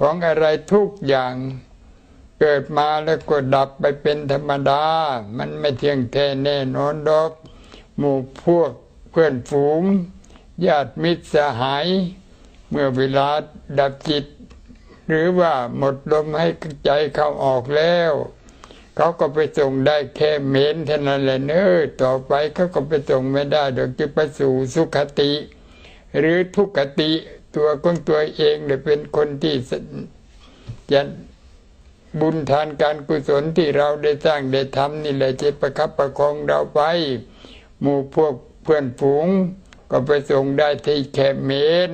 ของอะไรทุกอย่างเกิดมาแล้วก็ดับไปเป็นธรรมดา มันไม่เที่ยงแท้แน่นอนดอก หมู่พวกเพื่อนฝูง ญาติมิตรสหาย เมื่อเวลาดับจิต หรือว่าหมดลมให้ใจเขาออกแล้ว เขาก็ไปส่งได้แค่เมนเท่านั้นแหละเนอต่อไปเขาก็ไปส่งไม่ได้เดี๋ยวจะไปสู่สุขติ หรือทุกขติ ตัวของตัวเองเนี่ยเป็นคนที่จะบุญทานการกุศลที่เราได้สร้างได้ทำนี่แหละจะประคับประคองเราไป หมู่พวกเพื่อนฝูง ก็ไปส่งได้ที่แคมเมน